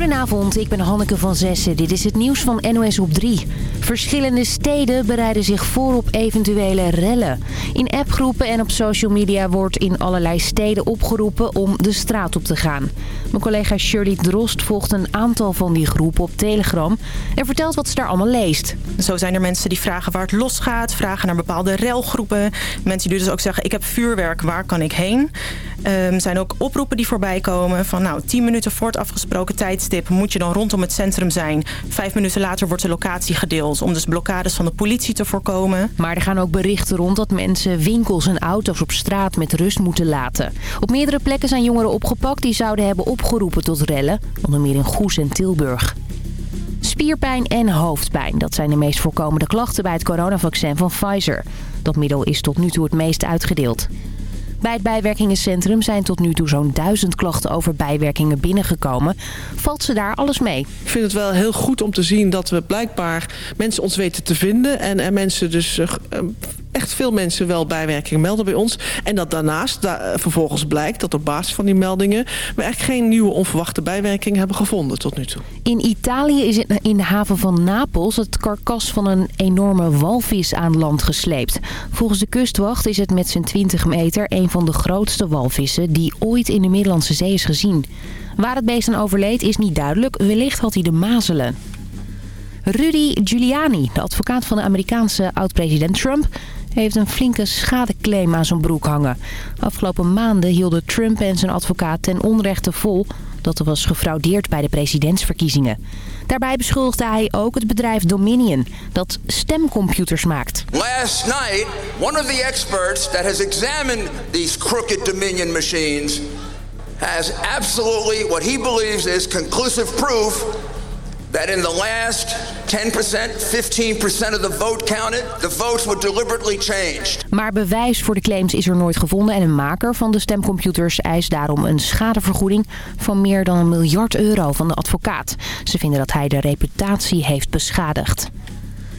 Goedenavond, ik ben Hanneke van Zessen. Dit is het nieuws van NOS op 3. Verschillende steden bereiden zich voor op eventuele rellen. In appgroepen en op social media wordt in allerlei steden opgeroepen om de straat op te gaan. Mijn collega Shirley Drost volgt een aantal van die groepen op Telegram... en vertelt wat ze daar allemaal leest. Zo zijn er mensen die vragen waar het losgaat, vragen naar bepaalde relgroepen. Mensen die dus ook zeggen, ik heb vuurwerk, waar kan ik heen? Um, zijn ook oproepen die voorbij komen van nou, 10 minuten voor het afgesproken tijdstip moet je dan rondom het centrum zijn. Vijf minuten later wordt de locatie gedeeld om dus blokkades van de politie te voorkomen. Maar er gaan ook berichten rond dat mensen winkels en auto's op straat met rust moeten laten. Op meerdere plekken zijn jongeren opgepakt die zouden hebben opgeroepen tot rellen, onder meer in Goes en Tilburg. Spierpijn en hoofdpijn, dat zijn de meest voorkomende klachten bij het coronavaccin van Pfizer. Dat middel is tot nu toe het meest uitgedeeld. Bij het bijwerkingencentrum zijn tot nu toe zo'n duizend klachten over bijwerkingen binnengekomen. Valt ze daar alles mee? Ik vind het wel heel goed om te zien dat we blijkbaar mensen ons weten te vinden. En, en mensen dus uh, veel mensen wel bijwerkingen melden bij ons. En dat daarnaast da vervolgens blijkt dat op basis van die meldingen... we echt geen nieuwe onverwachte bijwerkingen hebben gevonden tot nu toe. In Italië is het in de haven van Napels het karkas van een enorme walvis aan land gesleept. Volgens de kustwacht is het met zijn 20 meter een van de grootste walvissen... die ooit in de Middellandse Zee is gezien. Waar het beest aan overleed is niet duidelijk. Wellicht had hij de mazelen. Rudy Giuliani, de advocaat van de Amerikaanse oud-president Trump heeft een flinke schadeclaim aan zijn broek hangen. Afgelopen maanden hielden Trump en zijn advocaat ten onrechte vol dat er was gefraudeerd bij de presidentsverkiezingen. Daarbij beschuldigde hij ook het bedrijf Dominion, dat stemcomputers maakt. Last night, one of the experts that has examined these crooked Dominion machines has absolutely what he believes is conclusive proof that in the last 10%, 15% of the vote counted, the votes were deliberately changed. Maar bewijs voor de claims is er nooit gevonden en een maker van de stemcomputers eist daarom een schadevergoeding van meer dan een miljard euro van de advocaat. Ze vinden dat hij de reputatie heeft beschadigd.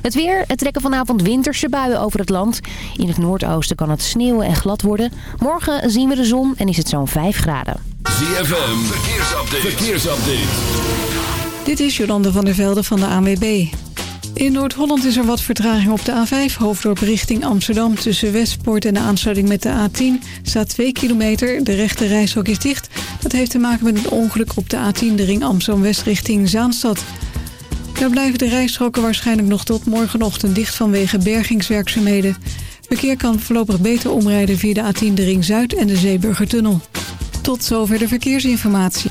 Het weer, het trekken vanavond winterse buien over het land. In het noordoosten kan het sneeuwen en glad worden. Morgen zien we de zon en is het zo'n 5 graden. ZFM, verkeersupdate. verkeersupdate. Dit is Jolande van der Velde van de ANWB. In Noord-Holland is er wat vertraging op de A5, hoofddorp richting Amsterdam. Tussen Westpoort en de aansluiting met de A10 staat 2 kilometer. De rechte reishok is dicht. Dat heeft te maken met een ongeluk op de A10, de ring Amsterdam-West richting Zaanstad. Daar blijven de rijstroken waarschijnlijk nog tot morgenochtend dicht vanwege bergingswerkzaamheden. Verkeer kan voorlopig beter omrijden via de A10, de ring Zuid en de Zeeburgertunnel. Tot zover de verkeersinformatie.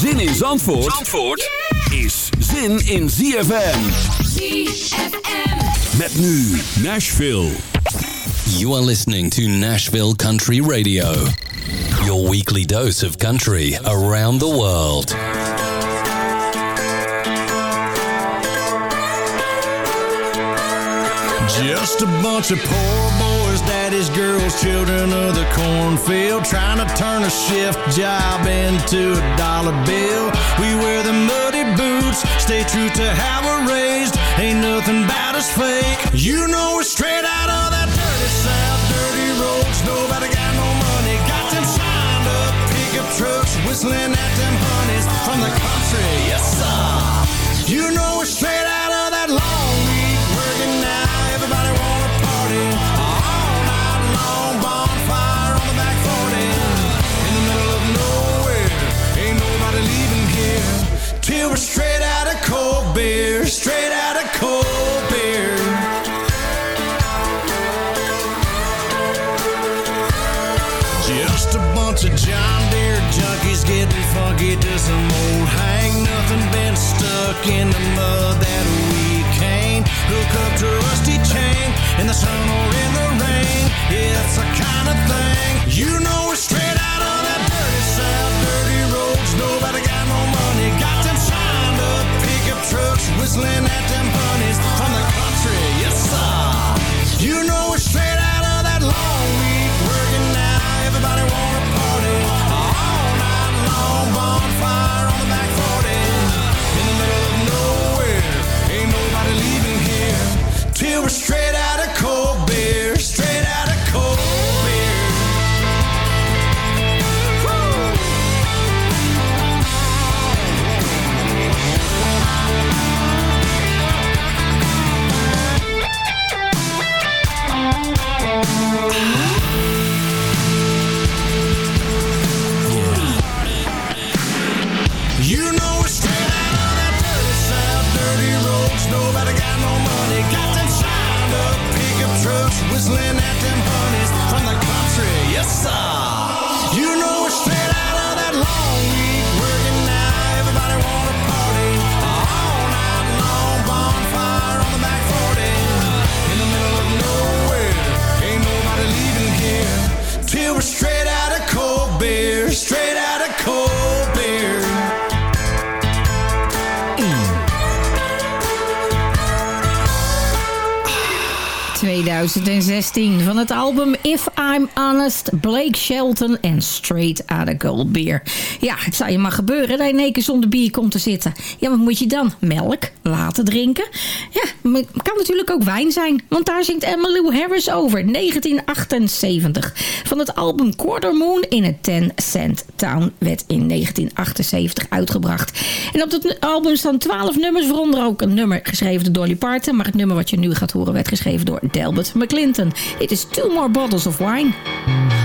Zin in Zandvoort, Zandvoort is zin in ZFM. ZFM. Met nu Nashville. You are listening to Nashville Country Radio. Your weekly dose of country around the world. Just a bunch of poor boys, daddy daddy's girls, children of the cornfield, trying to turn a shift job into a dollar bill. We wear the muddy boots, stay true to how we're raised. Ain't nothing about us fake. You know we're straight out of that dirty south, dirty roads. Nobody got no money, got them signed up pickup trucks, whistling at them honeys from the country. Yes, sir. You know we're straight we're straight out of cold beer. Straight out of cold beer. Just a bunch of John Deere junkies getting funky to some old hang. Nothing been stuck in the mud that we can't hook up to rusty chain in the sun or in the rain. It's a kind of thing you know we're straight whistling at them honeys whistling at them 2016 van het album If I'm Honest, Blake Shelton en Straight Outta Cold Beer. Ja, het zou je maar gebeuren dat je in één keer zonder bier komt te zitten. Ja, wat moet je dan? Melk? Laten drinken? Ja, maar het kan natuurlijk ook wijn zijn, want daar zingt Emmylou Harris over, 1978. Van het album Quarter Moon in a 10 Cent Town werd in 1978 uitgebracht. En op het album staan 12 nummers, waaronder ook een nummer geschreven door Dolly Parton. Maar het nummer wat je nu gaat horen werd geschreven door Delbert McClinton. Dit is Two More Bottles of Wine. Came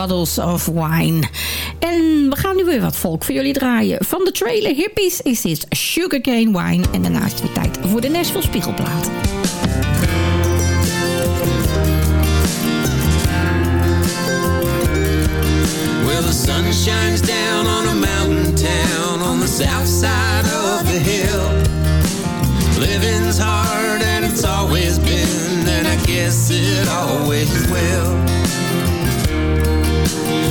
bottles of wine. En we gaan nu weer wat volk voor jullie draaien. Van de trailer Hippies is dit Sugarcane Wine. En daarnaast weer tijd voor de Nashville Spiegelplaat. Well, the sun shines down on a mountain town on the south side of the hill. Living's hard and it's always been, and I guess it always will.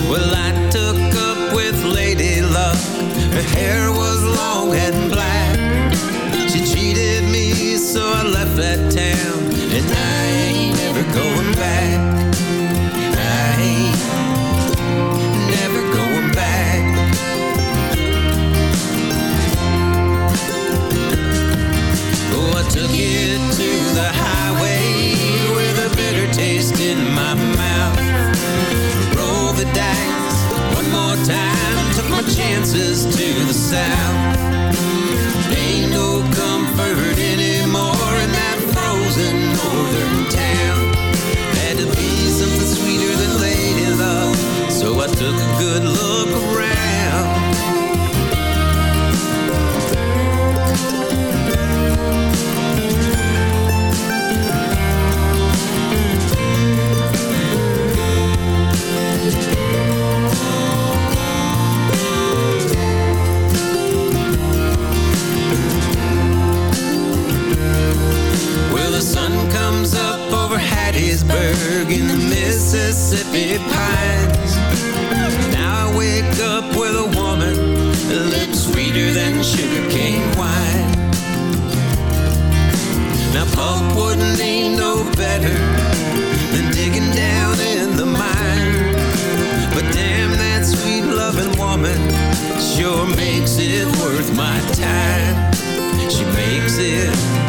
Well, I took up with Lady Luck. Her hair was long and black. She cheated me, so I left that town, and I ain't ever going back. Chances to the south. Ain't no comfort anymore in that frozen northern town. Had to be something sweeter than lady love, so I took a good look Hattiesburg in the Mississippi pines. Now I wake up with a woman that looks sweeter than sugarcane wine. Now, Pulp wouldn't ain't no better than digging down in the mine. But damn, that sweet loving woman sure makes it worth my time. She makes it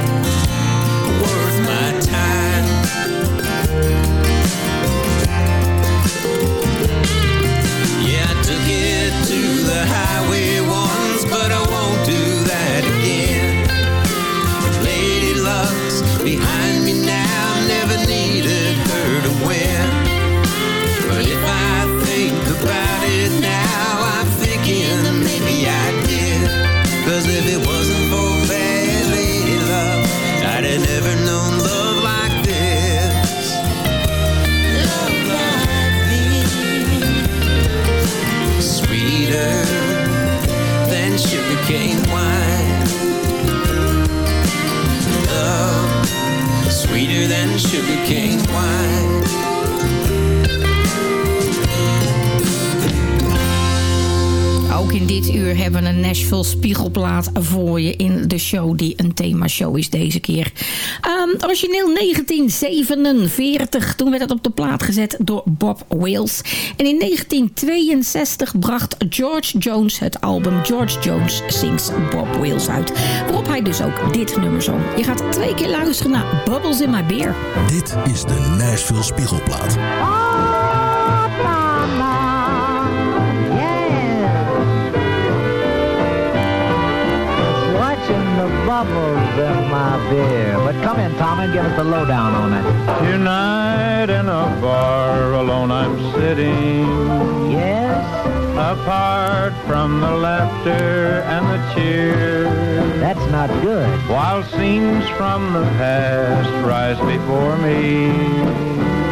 show die een themashow is deze keer. Ehm, origineel 1947, toen werd het op de plaat gezet door Bob Wills. En in 1962 bracht George Jones het album George Jones Sings Bob Wills uit. Waarop hij dus ook dit nummer zong. Je gaat twee keer luisteren naar Bubbles in My Beer. Dit is de Nashville Spiegelplaat. The bubbles in my beer. But come in, Tom, and give us the lowdown on it. Tonight in a bar alone I'm sitting. Yes? Apart from the laughter and the cheers. That's not good. While scenes from the past rise before me.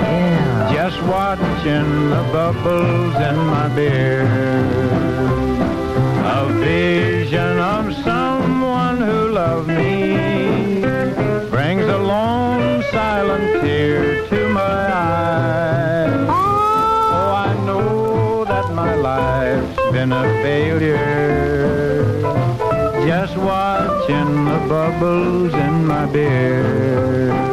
Yeah. Just watching the bubbles in my beer. A vision of someone who loved me brings a long silent tear to my eye. Oh, I know that my life's been a failure. Just watching the bubbles in my beer.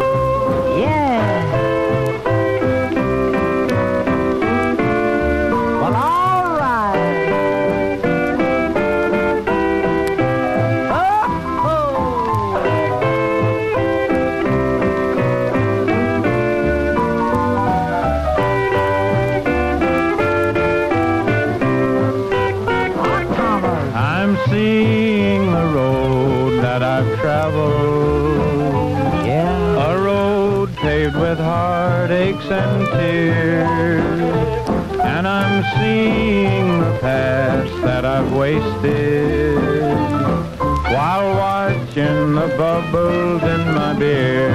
Bubbles in my beer.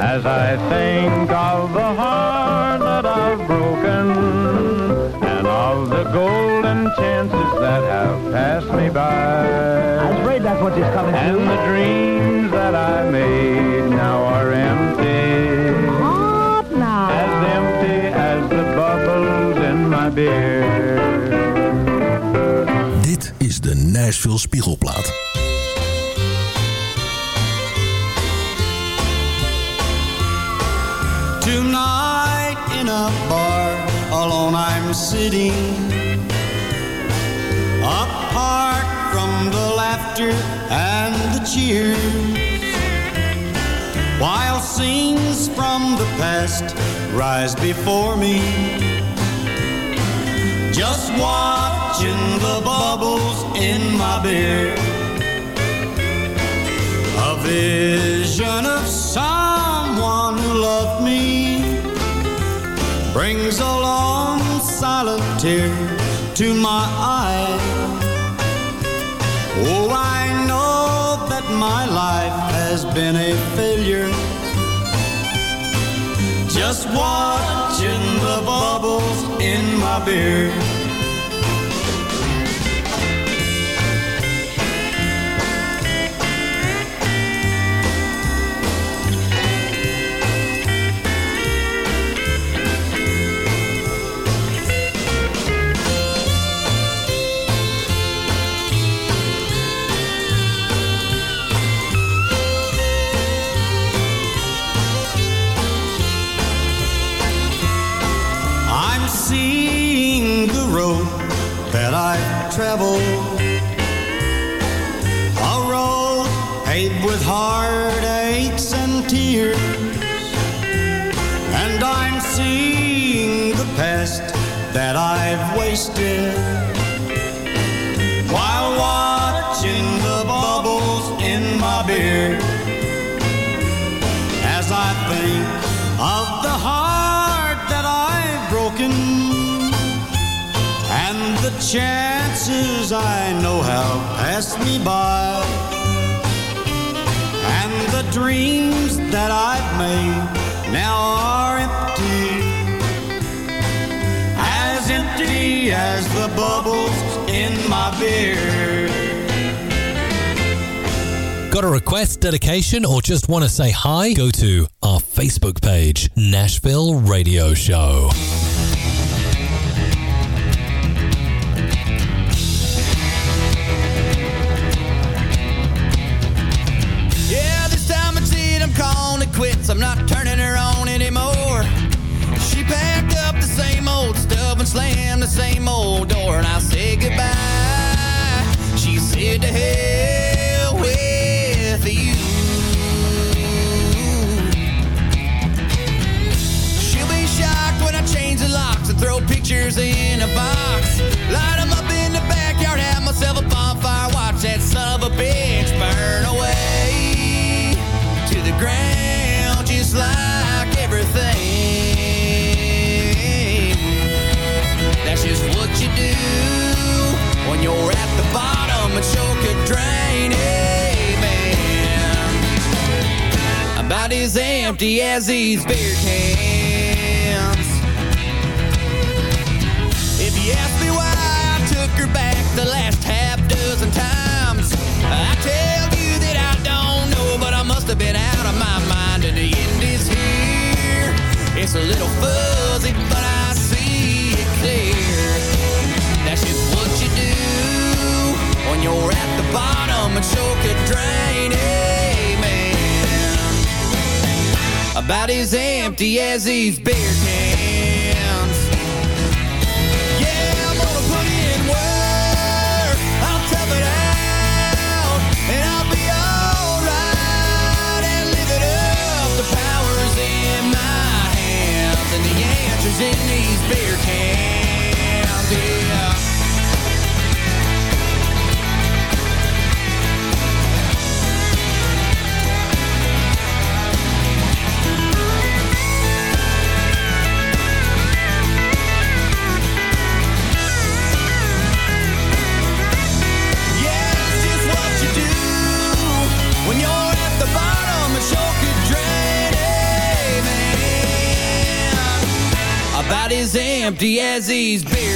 As I think of the heart that I've broken and of the golden chances that have passed me by. I was afraid that's what she's coming to. And the dreams that I made now are empty. Hot now. As empty as the bubbles in my beer. Dit is de Nashville Spiegelplaat. Sitting. Apart from the laughter and the cheers. While scenes from the past rise before me. Just watching the bubbles in my beer. A vision tear to my eye. Oh, I know that my life has been a failure. Just watching the bubbles in my beer. A road paved with heartaches and tears. And I'm seeing the past that I've wasted. Dreams that I've made now are empty as empty as the bubbles in my beer Got a request, dedication, or just want to say hi? Go to our Facebook page, Nashville Radio Show. I'm not turning her on anymore. She packed up the same old stuff and slammed the same old door, and I said goodbye. She said to hell with you. She'll be shocked when I change the locks and throw pictures in a box. Light 'em up in the backyard, have myself a bonfire, watch that son of a bitch burn away to the ground like everything. That's just what you do when you're at the bottom a drain. Hey, man. About as empty as these beer cans. If you ask me why I took her back the last half dozen times, I tell you that I don't know, but I must have been out of my mind and the. It's a little fuzzy, but I see it clear. That's just what you do when you're at the bottom and choke a drain. Man. About as empty as these beer cans. In these beer has these beers.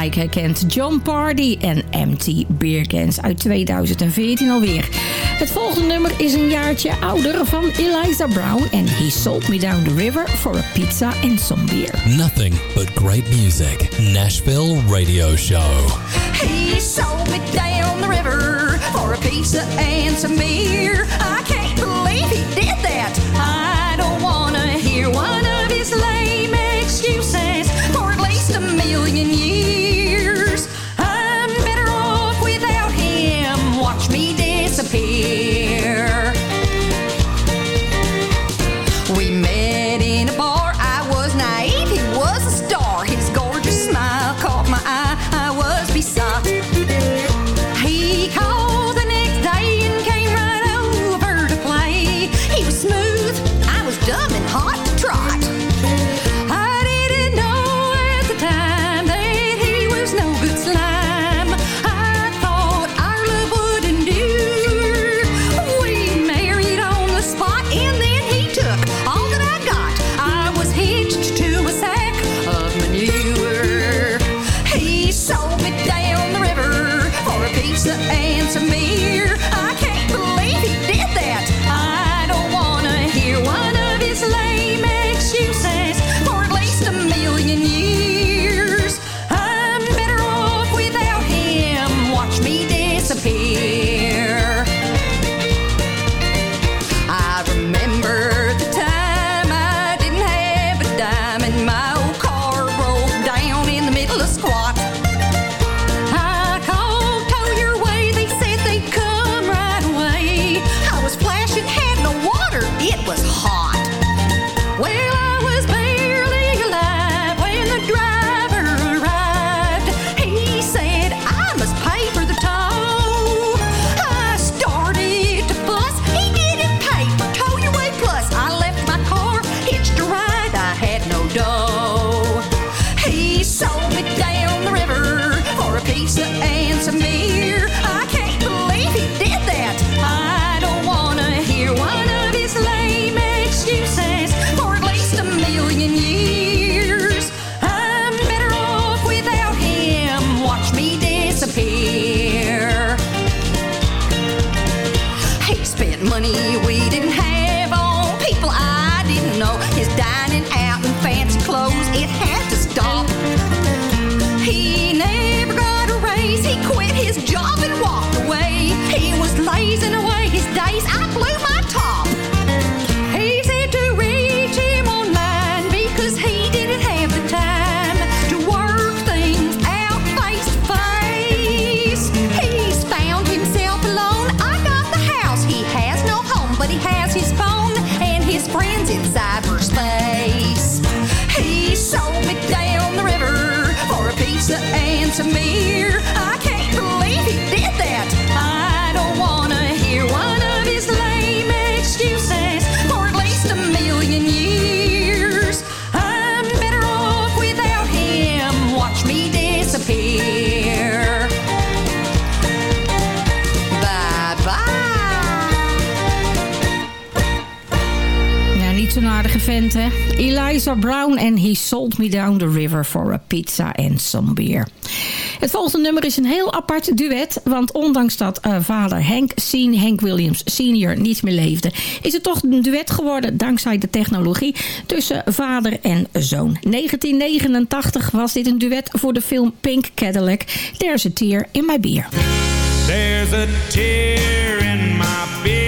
gelijk herkent. John Party en Empty Beer Cans uit 2014 alweer. Het volgende nummer is een jaartje ouder van Eliza Brown. En He Sold Me Down the River for a Pizza and Some Beer. Nothing but great music. Nashville Radio Show. He sold me down the river for a pizza and some beer. I can't believe it! to me. Eliza Brown en He Sold Me Down the River for a Pizza and Some Beer. Het volgende nummer is een heel apart duet, want ondanks dat eh, vader Henk, Sien, Henk Williams senior niet meer leefde, is het toch een duet geworden dankzij de technologie tussen vader en zoon. 1989 was dit een duet voor de film Pink Cadillac. There's a tear in my beer. There's a tear in my beer.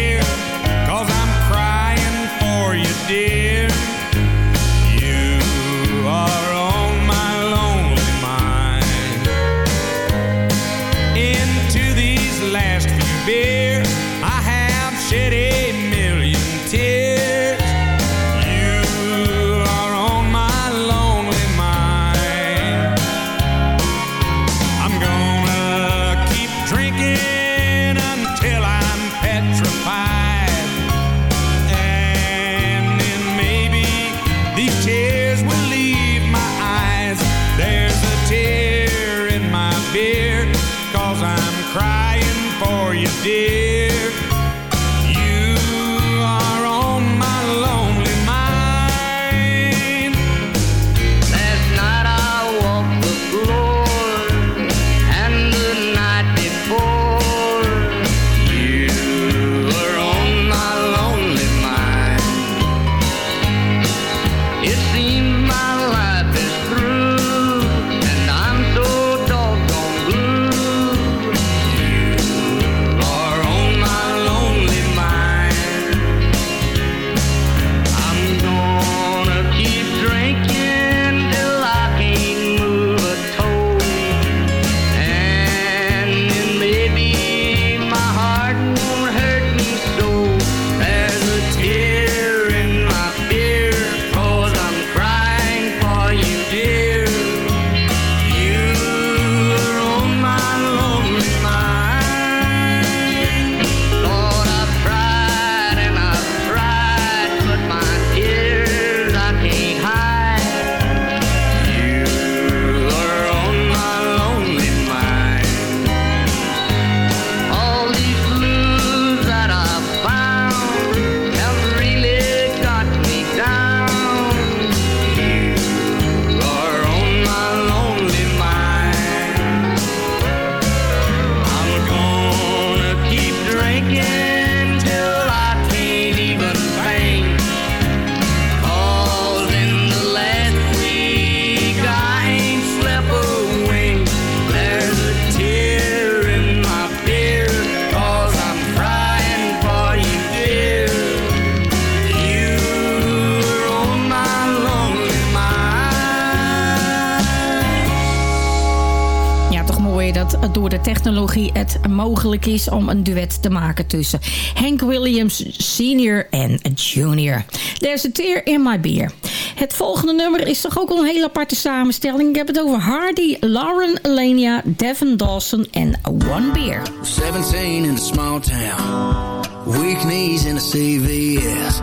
Mogelijk is om een duet te maken tussen Hank Williams Senior en Junior. There's a tear in my beer. Het volgende nummer is toch ook een hele aparte samenstelling. Ik heb het over Hardy, Lauren Elenia, Devin Dawson en One Beer. 17 in a small town. Weak knees in a CVS.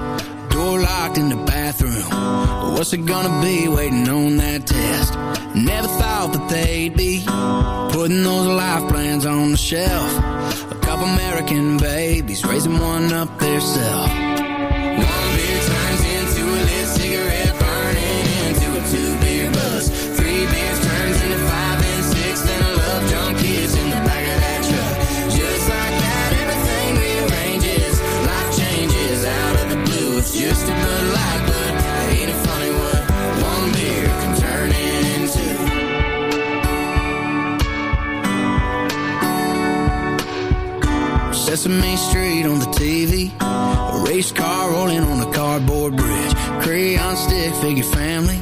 Door locked in the. What's it gonna be waiting on that test? Never thought that they'd be putting those life plans on the shelf. A couple American babies raising one up theirself. Sesame Street on the TV. A race car rolling on a cardboard bridge. Crayon stick figure family.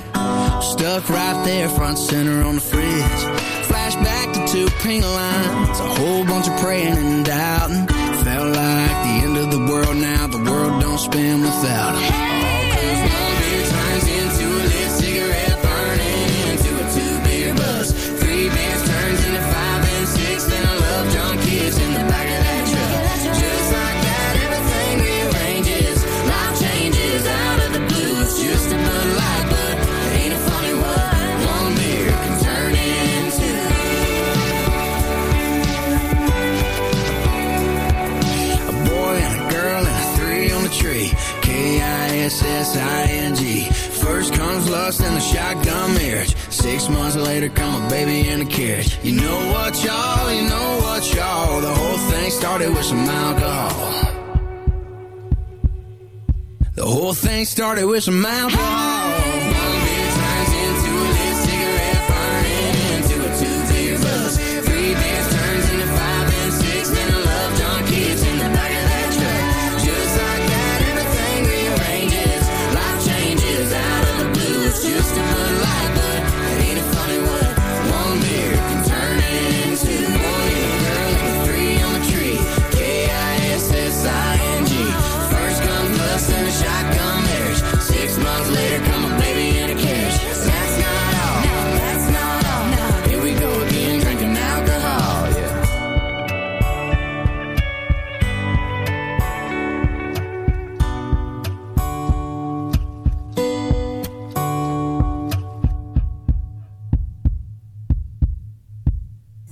Stuck right there, front center on the fridge. Flashback to two pink lines. A whole bunch of praying and doubting. Felt like the end of the world now. The world don't spin without 'em. K-I-S-S-I-N-G. First comes lust and the shotgun marriage. Six months later, come a baby in a carriage. You know what, y'all? You know what, y'all? The whole thing started with some alcohol. The whole thing started with some alcohol.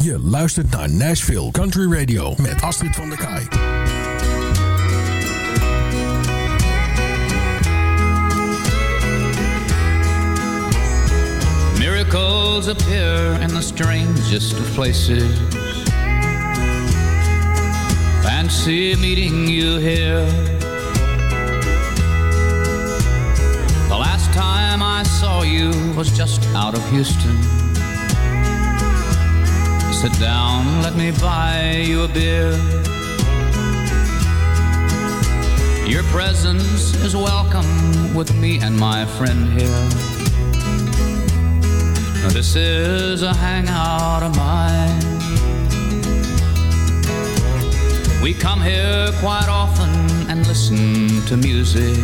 Je luistert naar Nashville Country Radio met Astrid van der Kaai. Miracles appear in the strangest of places. Fancy meeting you here. The last time I saw you was just out of Houston. Sit down, let me buy you a beer. Your presence is welcome with me and my friend here. This is a hangout of mine. We come here quite often and listen to music,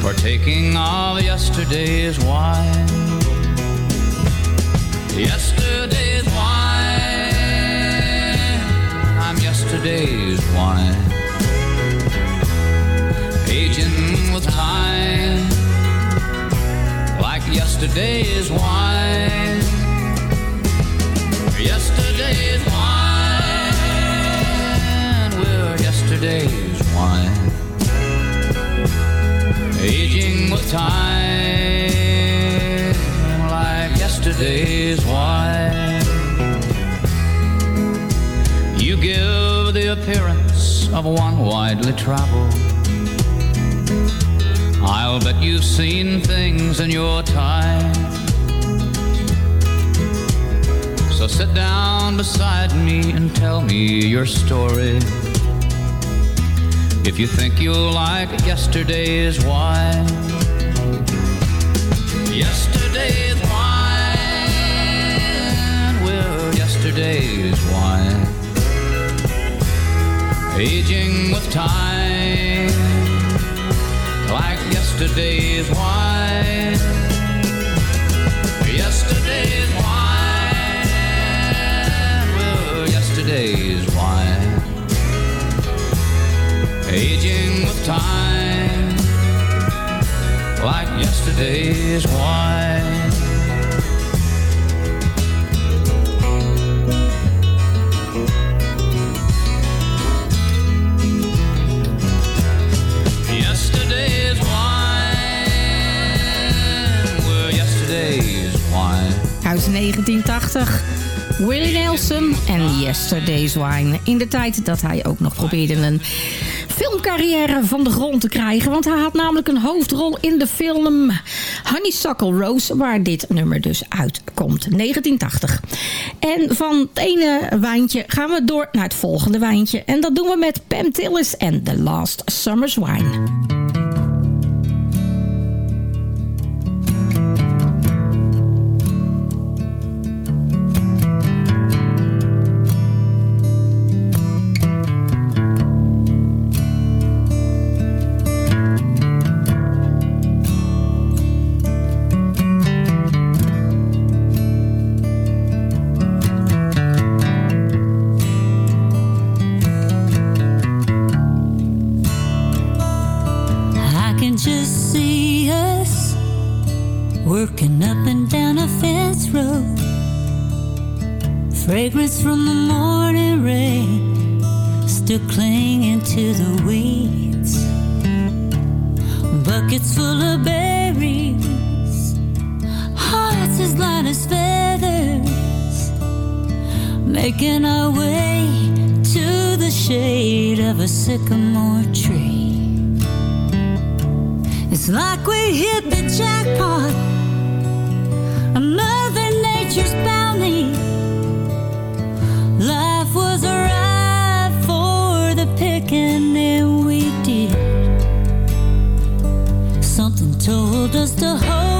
partaking of yesterday's wine. Yesterday's wine, I'm yesterday's wine, aging with time. Like yesterday's wine. Yesterday's wine, we're yesterday's wine. Aging with time yesterday's wine. You give the appearance of one widely traveled. I'll bet you've seen things in your time. So sit down beside me and tell me your story. If you think you'll like yesterday's wine. Yesterday's yesterday's wine. Aging with time like yesterday's wine. Yesterday's wine, well, yesterday's wine. Aging with time, like yesterday's wine. 1980. Willie Nelson en Yesterday's Wine. In de tijd dat hij ook nog probeerde een filmcarrière van de grond te krijgen. Want hij had namelijk een hoofdrol in de film Honeysuckle Rose. Waar dit nummer dus uitkomt. 1980. En van het ene wijntje gaan we door naar het volgende wijntje. En dat doen we met Pam Tillis en The Last Summer's Wine. Fragrance from the morning rain still clinging to the weeds. Buckets full of berries, hearts as light as feathers, making our way to the shade of a sycamore tree. It's like we hit the jackpot, Mother Nature's bounty. Life was ripe for the picking, and we did. Something told us to hold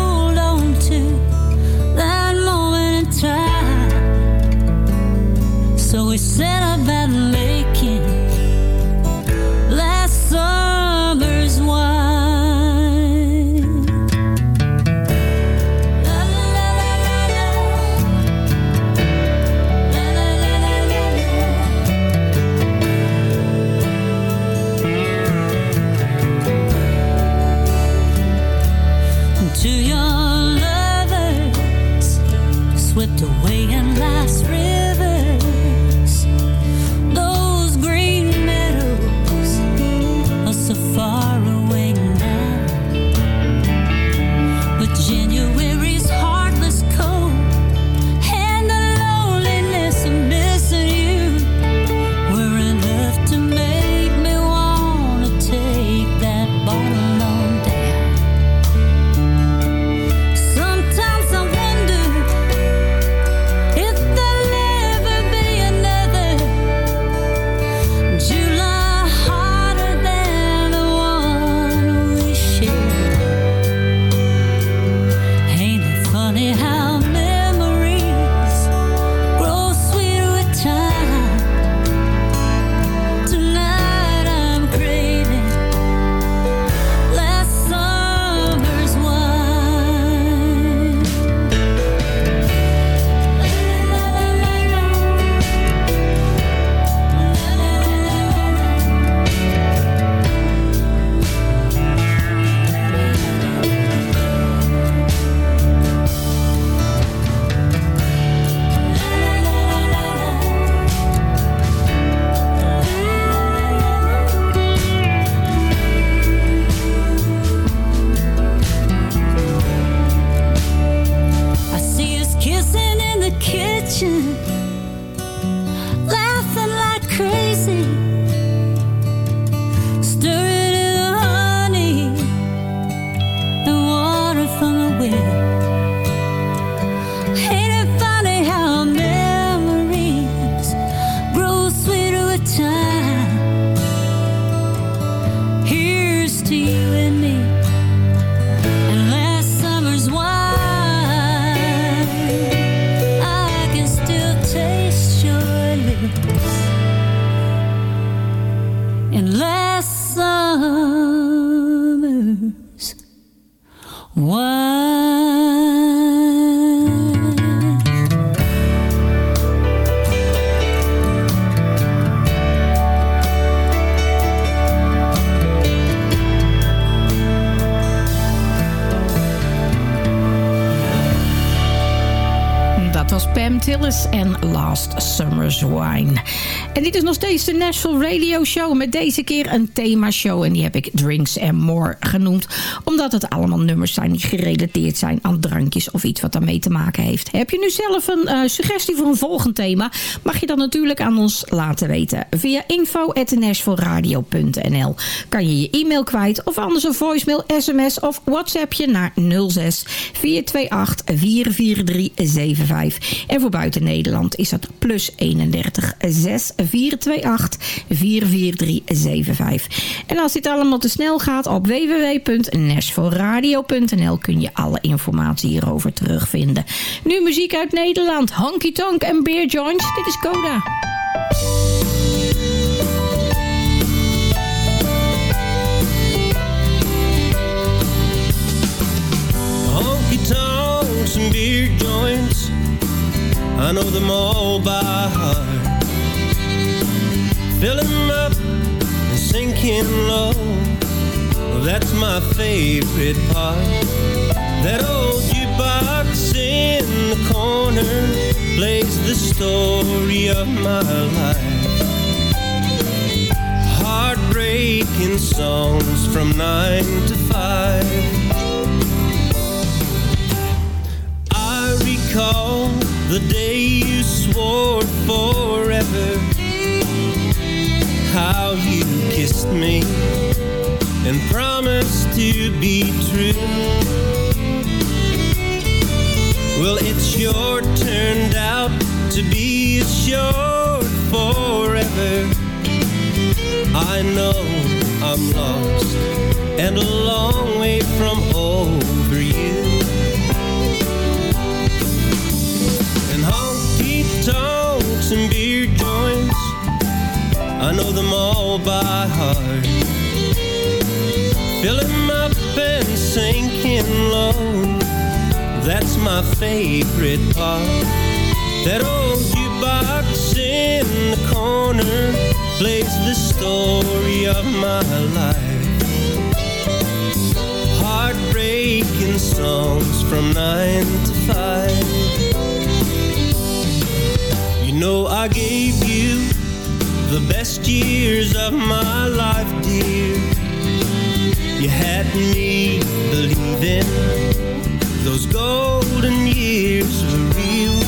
Pam Tillis en Last Summer's Wine. En dit is nog steeds de Nashville Radio Show. Met deze keer een themashow. En die heb ik Drinks and More genoemd. Omdat het allemaal nummers zijn die gerelateerd zijn aan drankjes. Of iets wat daarmee te maken heeft. Heb je nu zelf een eh, suggestie voor een volgend thema? Mag je dat natuurlijk aan ons laten weten. Via info.nashvilleradio.nl Kan je je e-mail kwijt. Of anders een voicemail, sms of whatsappje naar 06 428 44375. En voor buiten Nederland is dat plus 31 6 428 44375. En als dit allemaal te snel gaat, op www.nashvilleradio.nl kun je alle informatie hierover terugvinden. Nu muziek uit Nederland. Honky Tonk en Beer Joints. Dit is Coda. honky tonks and beer joints. I know them all by heart. Fill 'em up and sinking low. That's my favorite part. That old jukebox in the corner plays the story of my life. Heartbreaking songs from nine to five. I recall the day you swore forever, how you kissed me and promised to be true. Well, it's sure turned out to be a short forever. I know I'm lost and a long way from over you. Tonks and beer joints, I know them all by heart. Fill 'em up and sinking low, that's my favorite part. That old jukebox in the corner plays the story of my life. Heartbreaking songs from nine to five. Know I gave you the best years of my life, dear. You had me believing those golden years were real.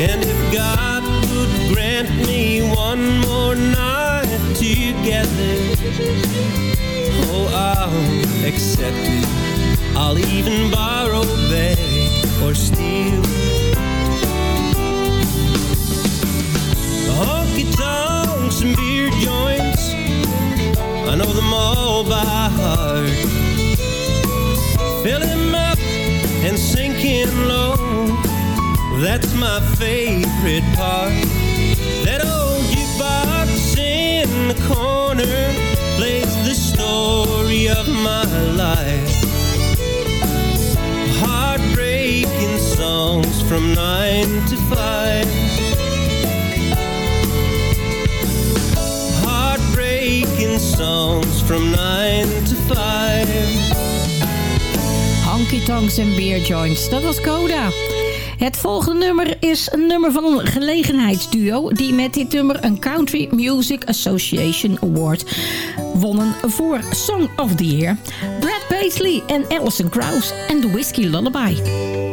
And if God would grant me one more night together, oh, I'll accept it. I'll even borrow, beg, or steal. And beer joints, I know them all by heart. Fill him up and sinking low. That's my favorite part. That old jukebox in the corner plays the story of my life. Heartbreaking songs from nine to five. Songs from nine to five. Honky Tonks en Beer Joints, dat was Coda. Het volgende nummer is een nummer van een gelegenheidsduo... die met dit nummer een Country Music Association Award wonnen voor Song of the Year. Brad Paisley en Alison Krauss en The Whiskey Lullaby.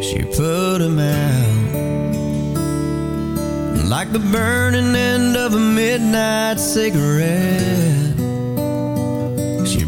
She put him out Like the burning end of a midnight cigarette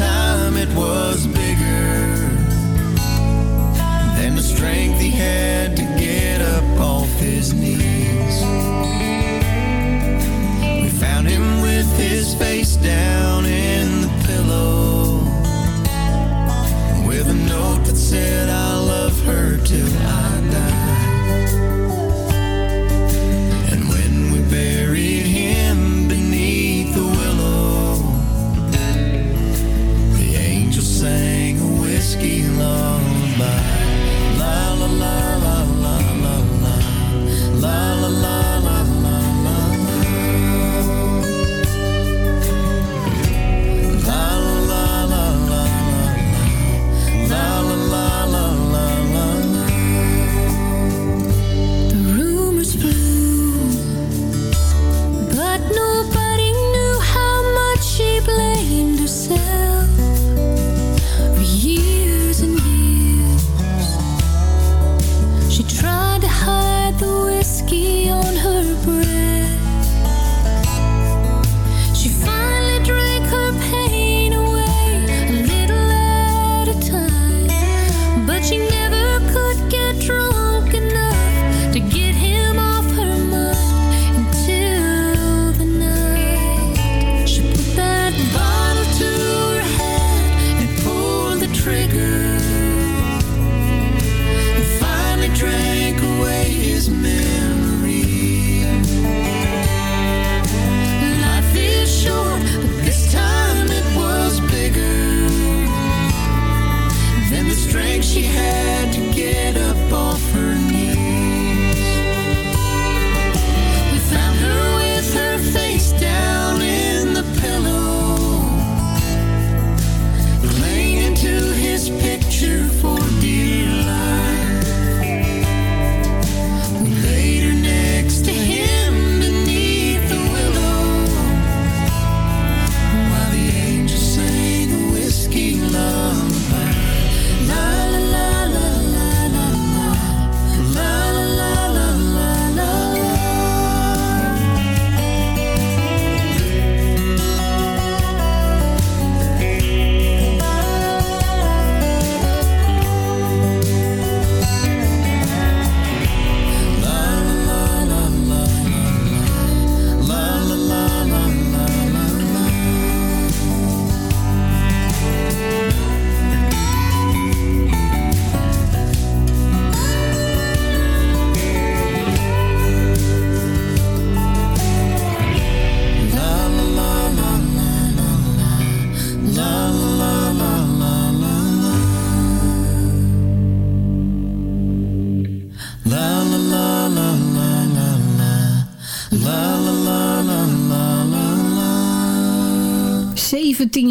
time it was bigger than the strength he had to get up off his knees. We found him with his face down in the pillow, with a note that said, I love her till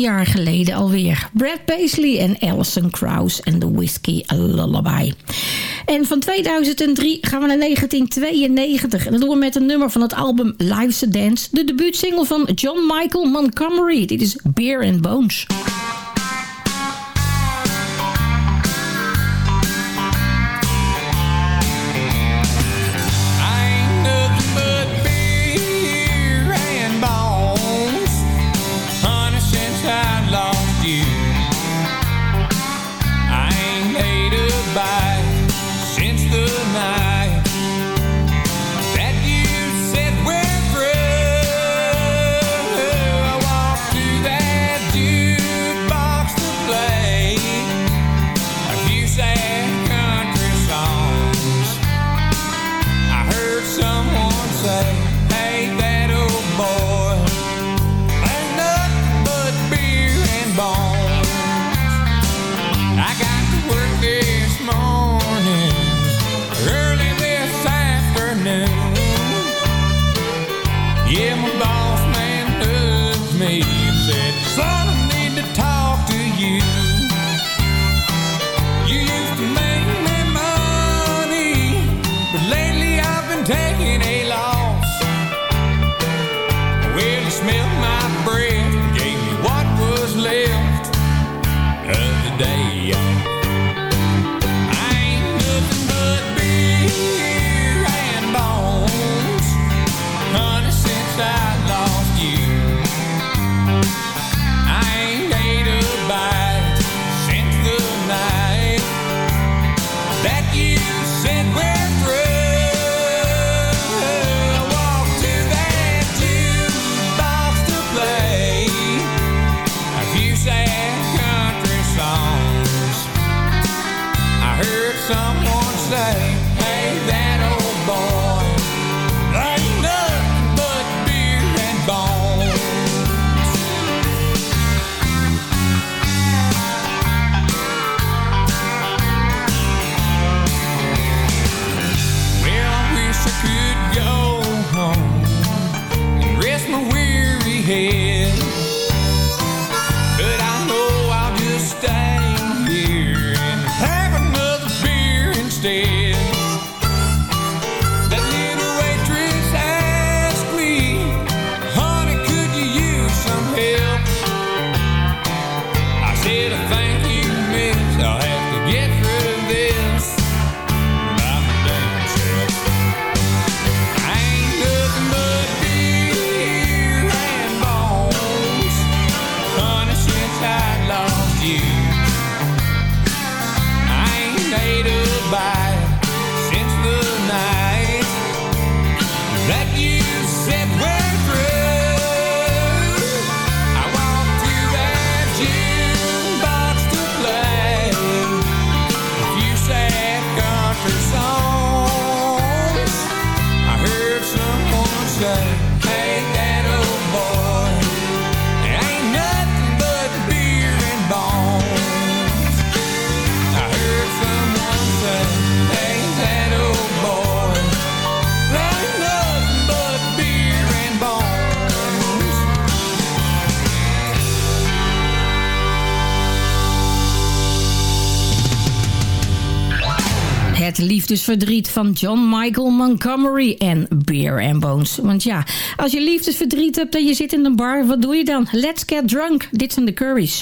jaar geleden alweer. Brad Paisley en Alison Krauss en de Whiskey Lullaby. En van 2003 gaan we naar 1992. En dat doen we met een nummer van het album Life's a Dance. De debuutsingle van John Michael Montgomery. Dit is Beer and Bones. said, well, liefdesverdriet van John Michael Montgomery en Beer and Bones. Want ja, als je liefdesverdriet hebt en je zit in een bar, wat doe je dan? Let's get drunk. Dit zijn de Curries.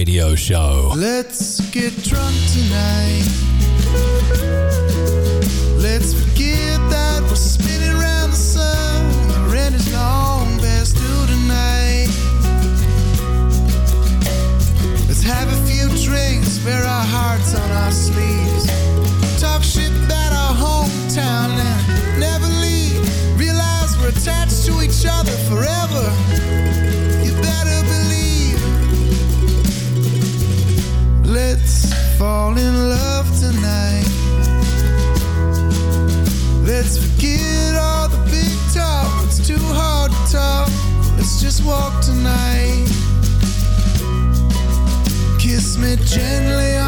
Radio Show. Let's get drunk tonight. Let's forget that we're spinning around the sun. The rent is long past due tonight. Let's have a few drinks, wear our hearts on our sleeves. Talk shit about our hometown and never leave. Realize we're attached to each other forever. Fall in love tonight. Let's forget all the big talk. It's too hard to talk. Let's just walk tonight. Kiss me gently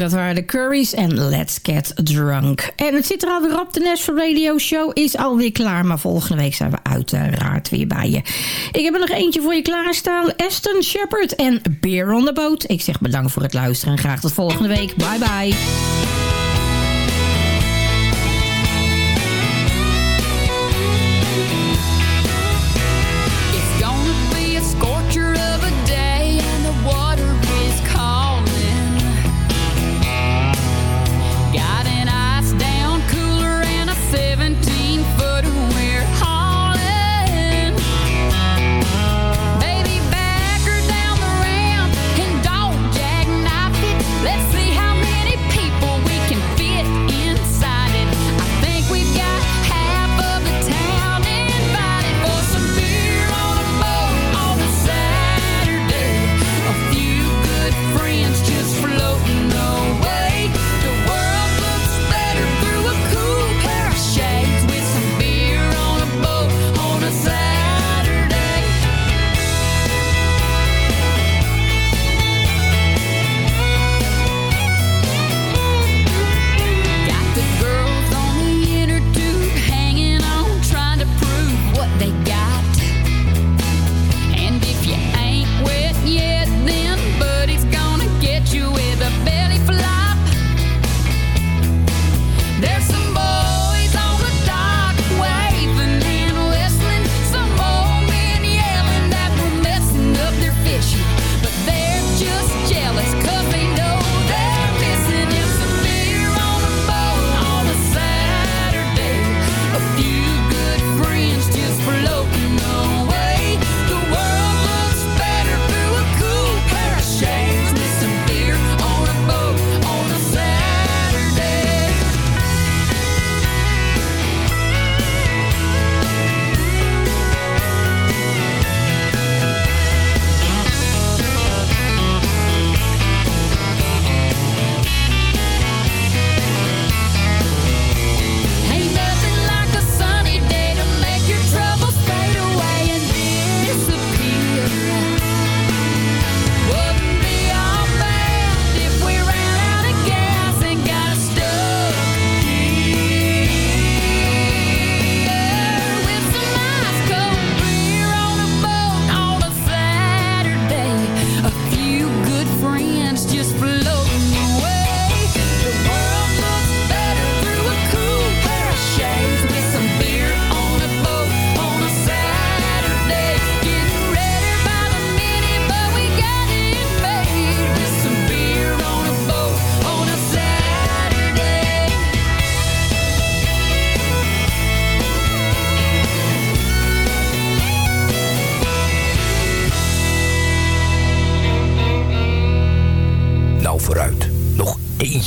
Dat waren de Curries en Let's Get Drunk. En het zit er alweer op. De Nashville Radio Show is alweer klaar. Maar volgende week zijn we uiteraard weer bij je. Ik heb er nog eentje voor je klaarstaan. Aston Shepard en Beer on the Boat. Ik zeg bedankt voor het luisteren en graag tot volgende week. Bye bye.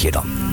je dan?